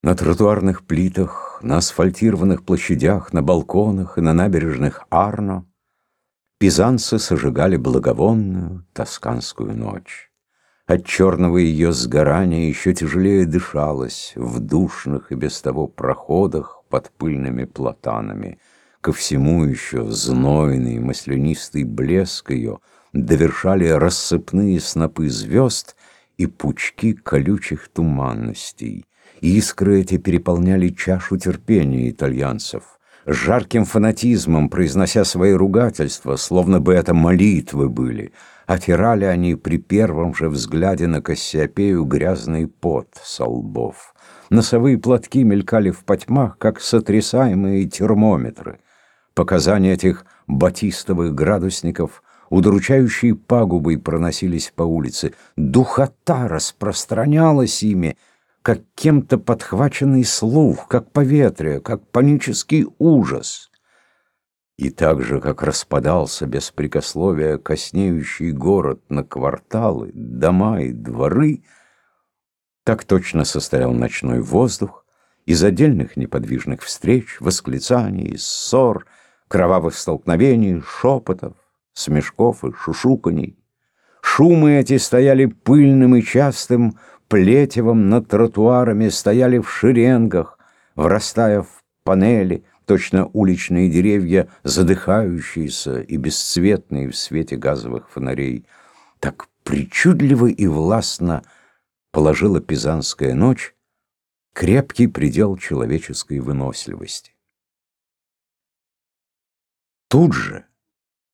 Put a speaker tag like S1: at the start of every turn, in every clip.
S1: На тротуарных плитах, на асфальтированных площадях, на балконах и на набережных Арно пизанцы сожигали благовонную тосканскую ночь. От черного ее сгорания еще тяжелее дышалось в душных и без того проходах под пыльными платанами. Ко всему еще знойный маслянистый блеск ее довершали рассыпные снопы звезд и пучки колючих туманностей. Искры эти переполняли чашу терпения итальянцев. Жарким фанатизмом, произнося свои ругательства, словно бы это молитвы были, отирали они при первом же взгляде на Кассиопею грязный пот со лбов. Носовые платки мелькали в потьмах, как сотрясаемые термометры. Показания этих батистовых градусников удручающие пагубы проносились по улице. Духота распространялась ими, как кем-то подхваченный слух, как поветрие, как панический ужас. И так же, как распадался без прикословия коснеющий город на кварталы, дома и дворы, так точно состоял ночной воздух из отдельных неподвижных встреч, восклицаний, ссор, кровавых столкновений, шепотов, смешков и шушуканий. Шумы эти стояли пыльным и частым, плетевом над тротуарами стояли в шеренгах, врастая в панели, точно уличные деревья, задыхающиеся и бесцветные в свете газовых фонарей. Так причудливо и властно положила пизанская ночь крепкий предел человеческой выносливости. Тут же,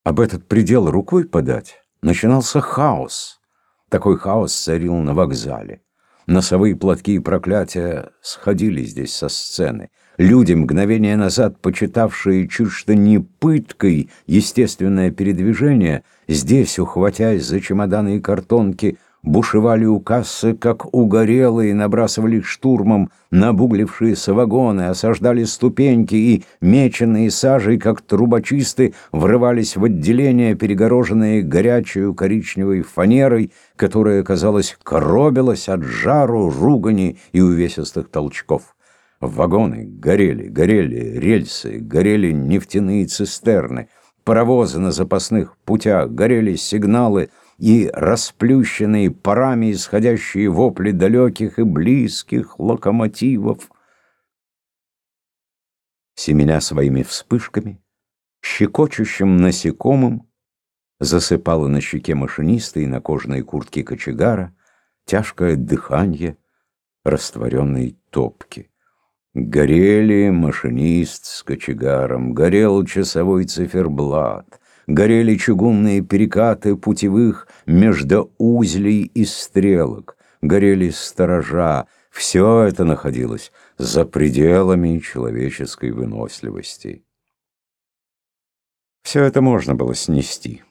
S1: об этот предел рукой подать, начинался хаос. Такой хаос царил на вокзале. Носовые платки и проклятия сходили здесь со сцены. Люди, мгновение назад почитавшие чуть что не пыткой естественное передвижение, здесь, ухватясь за чемоданы и картонки, бушевали у кассы, как угорелые, набрасывали штурмом на обуглившиеся вагоны, осаждали ступеньки и, меченые сажей, как трубочисты, врывались в отделение, перегороженные горячей коричневой фанерой, которая, казалось, коробилась от жару, ругани и увесистых толчков. Вагоны горели, горели рельсы, горели нефтяные цистерны, паровозы на запасных путях, горели сигналы — и расплющенные парами исходящие вопли далеких и близких локомотивов. Семеня своими вспышками, щекочущим насекомым, засыпало на щеке машиниста и на кожаной куртке кочегара тяжкое дыхание растворенной топки. Горели машинист с кочегаром, горел часовой циферблат, горели чугунные перекаты путевых междоузлей и стрелок, горели сторожа. Все это находилось за пределами человеческой выносливости. Все это можно было снести.